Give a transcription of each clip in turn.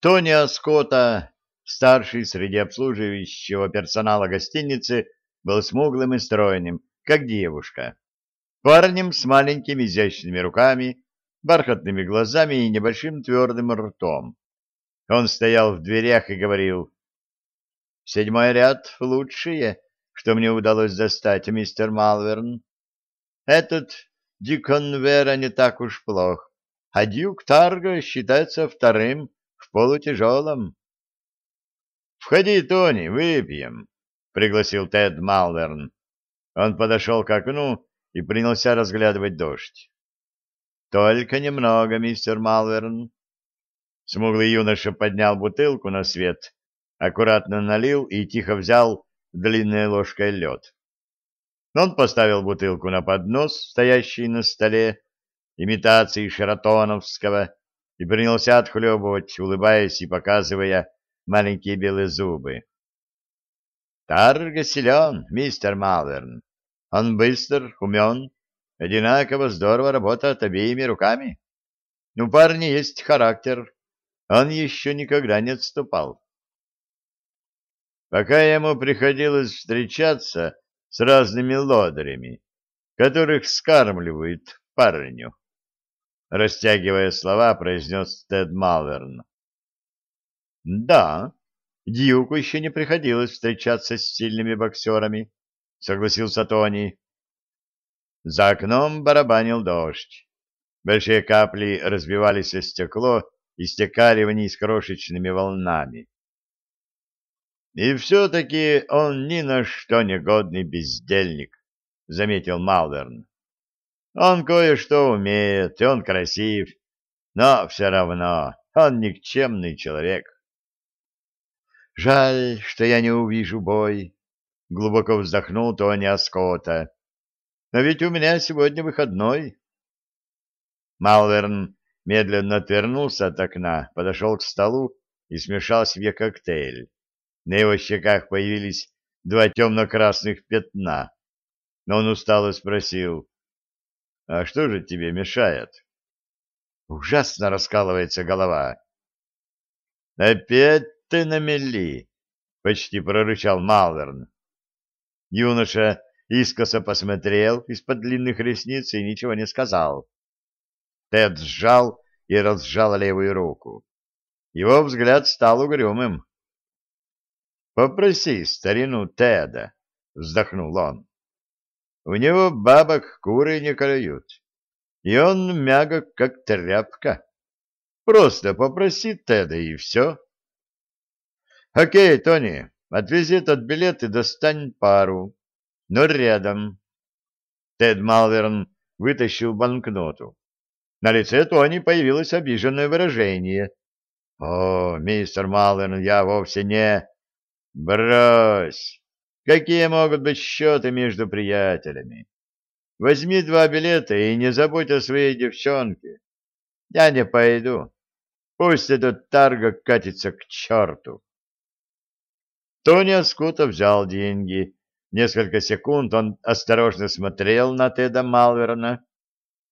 Тони Аскота, старший среди обслуживающего персонала гостиницы, был смуглым и стройным, как девушка. Парнем с маленькими изящными руками, бархатными глазами и небольшим твердым ртом. Он стоял в дверях и говорил, «Седьмой ряд лучшие, что мне удалось достать, мистер Малверн. Этот Дикон Вера не так уж плох, а Дюк Тарго считается вторым в полутяжелом. — Входи, Тони, выпьем, — пригласил Тед Малверн. Он подошел к окну и принялся разглядывать дождь. — Только немного, мистер Малверн. Смуглый юноша поднял бутылку на свет, аккуратно налил и тихо взял длинной ложкой лед. Он поставил бутылку на поднос, стоящий на столе, имитации шаратоновского, и принялся отхлебывать, улыбаясь и показывая маленькие белые зубы. Тарго силен, мистер Малверн. Он быстр, умен, одинаково здорово работает обеими руками. У парня есть характер, он еще никогда не отступал. Пока ему приходилось встречаться с разными лодырями, которых скармливают парню. Растягивая слова, произнес Тед Малверн. «Да, Дьюку еще не приходилось встречаться с сильными боксерами», — согласился Тони. За окном барабанил дождь. Большие капли разбивались о стекло и стекали вниз крошечными волнами. «И все-таки он ни на что не годный бездельник», — заметил Малверн. Он кое-что умеет, и он красив, но все равно он никчемный человек. Жаль, что я не увижу бой, — глубоко вздохнул Тони Аскота. Но ведь у меня сегодня выходной. Малверн медленно отвернулся от окна, подошел к столу и смешал себе коктейль. На его щеках появились два темно-красных пятна. Но он устало спросил, а что же тебе мешает? Ужасно раскалывается голова. Опять ты на мели, почти прорычал Малверн. Юноша искоса посмотрел из-под длинных ресниц и ничего не сказал. Тед сжал и разжал левую руку. Его взгляд стал угрюмым. «Попроси старину Теда», — вздохнул он. У него бабок куры не клюют, и он мягок, как тряпка. Просто попроси Теда, и все. Окей, Тони, отвези этот билет и достань пару, но рядом. Тед Малверн вытащил банкноту. На лице Тони появилось обиженное выражение. «О, мистер Малверн, я вовсе не...» «Брось! Какие могут быть счеты между приятелями? Возьми два билета и не забудь о своей девчонке. Я не пойду. Пусть этот тарго катится к черту. Тони Аскута взял деньги. Несколько секунд он осторожно смотрел на Теда Малверна.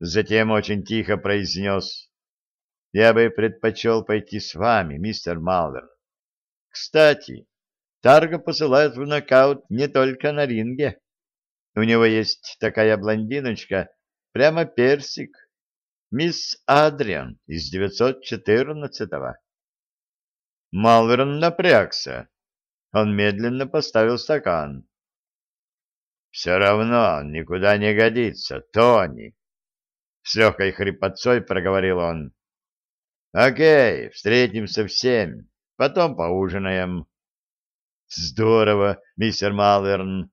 Затем очень тихо произнес. «Я бы предпочел пойти с вами, мистер Малверн. Кстати, Тарго посылают в нокаут не только на ринге. У него есть такая блондиночка, прямо персик, мисс Адриан из 914-го. Малверн напрягся. Он медленно поставил стакан. «Все равно он никуда не годится, Тони!» С легкой хрипотцой проговорил он. «Окей, встретимся в семь, потом поужинаем». Здорово, мистер Малверн.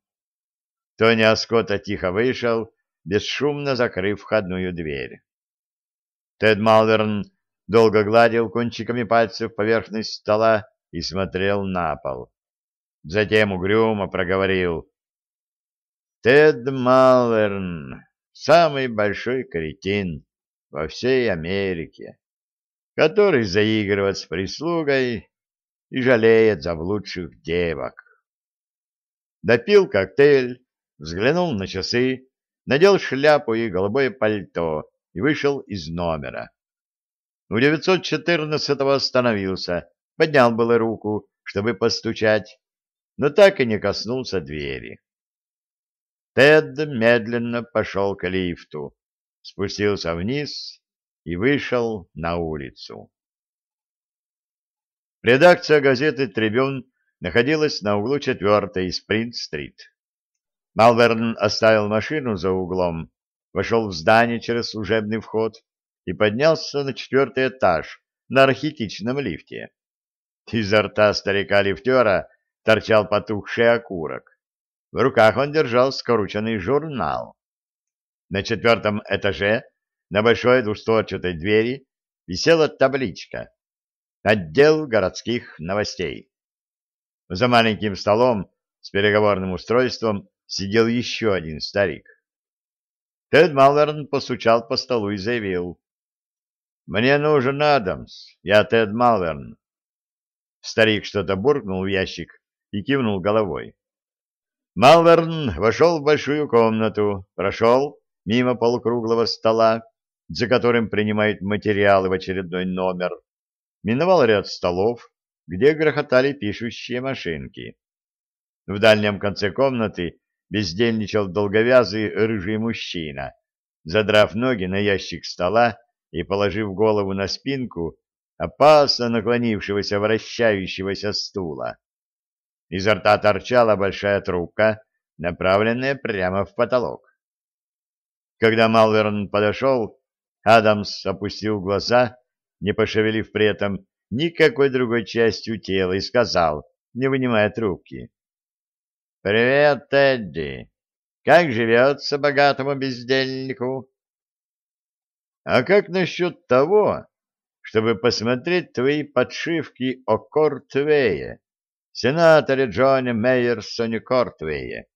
Тони Аскотта тихо вышел, бесшумно закрыв входную дверь. Тед Малверн долго гладил кончиками пальцев поверхность стола и смотрел на пол. Затем угрюмо проговорил. Тед Малверн — самый большой кретин во всей Америке, который заигрывает с прислугой и жалеет заблудших девок. Допил коктейль, взглянул на часы, надел шляпу и голубое пальто и вышел из номера. У 914-го остановился, поднял было руку, чтобы постучать, но так и не коснулся двери. Тед медленно пошел к лифту, спустился вниз и вышел на улицу. Редакция газеты «Трибюн» находилась на углу 4-й Спринт-стрит. Малверн оставил машину за углом, вошел в здание через служебный вход и поднялся на четвертый этаж на архетичном лифте. Изо рта старика-лифтера торчал потухший окурок. В руках он держал скрученный журнал. На четвертом этаже на большой двустворчатой двери висела табличка «Отдел городских новостей». За маленьким столом с переговорным устройством сидел еще один старик. Тед Малверн постучал по столу и заявил. «Мне нужен Адамс. Я Тед Малверн». Старик что-то буркнул в ящик и кивнул головой. Малверн вошел в большую комнату, прошел мимо полукруглого стола, за которым принимают материалы в очередной номер, миновал ряд столов, где грохотали пишущие машинки. В дальнем конце комнаты бездельничал долговязый рыжий мужчина, задрав ноги на ящик стола и положив голову на спинку опасно наклонившегося вращающегося стула. Изо рта торчала большая трубка, направленная прямо в потолок. Когда Малверн подошел, Адамс опустил глаза, не пошевелив при этом никакой другой частью тела, и сказал, не вынимая трубки. «Привет, Тедди! Как живется богатому бездельнику?» «А как насчет того, чтобы посмотреть твои подшивки о Кортвее, сенаторе Джоне Мейерсоне Кортвее?»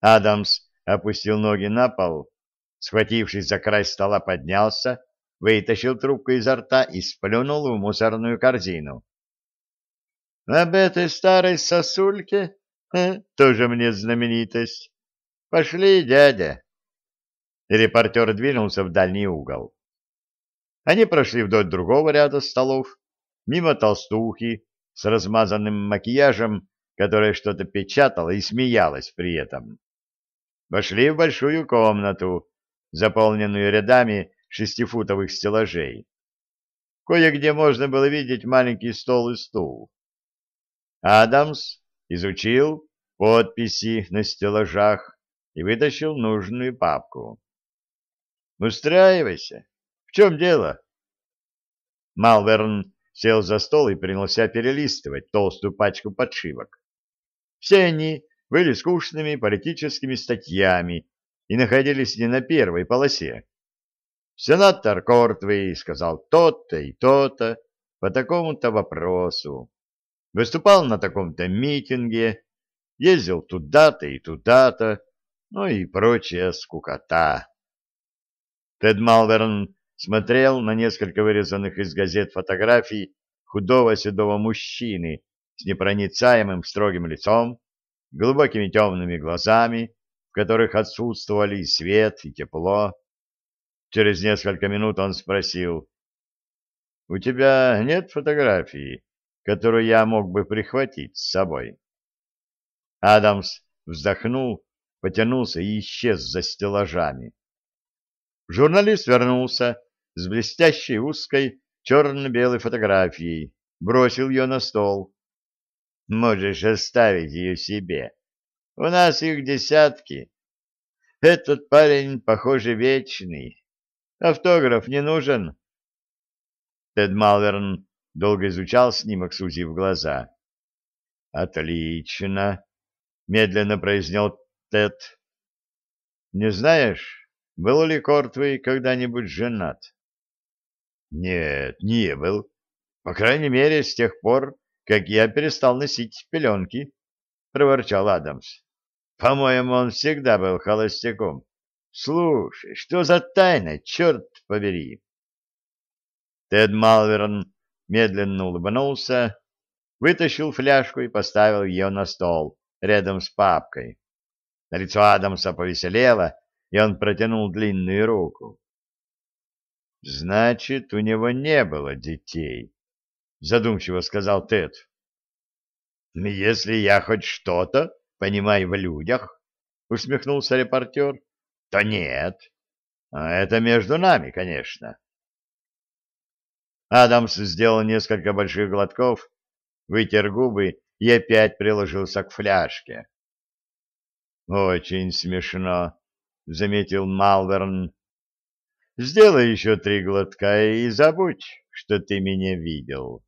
Адамс опустил ноги на пол, схватившись за край стола, поднялся, вытащил трубку изо рта и сплюнул в мусорную корзину. «Об этой старой сосульке?» тоже мне знаменитость. Пошли, дядя. Репортер двинулся в дальний угол. Они прошли вдоль другого ряда столов, мимо толстухи с размазанным макияжем, которая что-то печатала и смеялась при этом. Вошли в большую комнату, заполненную рядами шестифутовых стеллажей. Кое-где можно было видеть маленький стол и стул. Адамс изучил подписи на стеллажах и вытащил нужную папку. «Устраивайся. В чем дело?» Малверн сел за стол и принялся перелистывать толстую пачку подшивок. Все они были скучными политическими статьями и находились не на первой полосе. Сенатор Кортвей сказал то-то и то-то по такому-то вопросу выступал на таком-то митинге, ездил туда-то и туда-то, ну и прочая скукота. Тед Малверн смотрел на несколько вырезанных из газет фотографий худого седого мужчины с непроницаемым строгим лицом, глубокими темными глазами, в которых отсутствовали и свет, и тепло. Через несколько минут он спросил, «У тебя нет фотографии?» которую я мог бы прихватить с собой. Адамс вздохнул, потянулся и исчез за стеллажами. Журналист вернулся с блестящей узкой черно-белой фотографией, бросил ее на стол. Можешь оставить ее себе. У нас их десятки. Этот парень, похоже, вечный. Автограф не нужен. Тед Малверн долго изучал снимок, сузив глаза. «Отлично!» — медленно произнес Тед. «Не знаешь, был ли Кортвей когда-нибудь женат?» «Нет, не был. По крайней мере, с тех пор, как я перестал носить пеленки», — проворчал Адамс. «По-моему, он всегда был холостяком. Слушай, что за тайна, черт побери!» Тед Малверн медленно улыбнулся, вытащил фляжку и поставил ее на стол рядом с папкой. На лицо Адамса повеселело, и он протянул длинную руку. Значит, у него не было детей, задумчиво сказал Тед. Если я хоть что-то понимаю в людях, усмехнулся репортер, то нет. А это между нами, конечно. Адамс сделал несколько больших глотков, вытер губы и опять приложился к фляжке. «Очень смешно», — заметил Малверн. Сделай еще три глотка и забудь, что ты меня видел.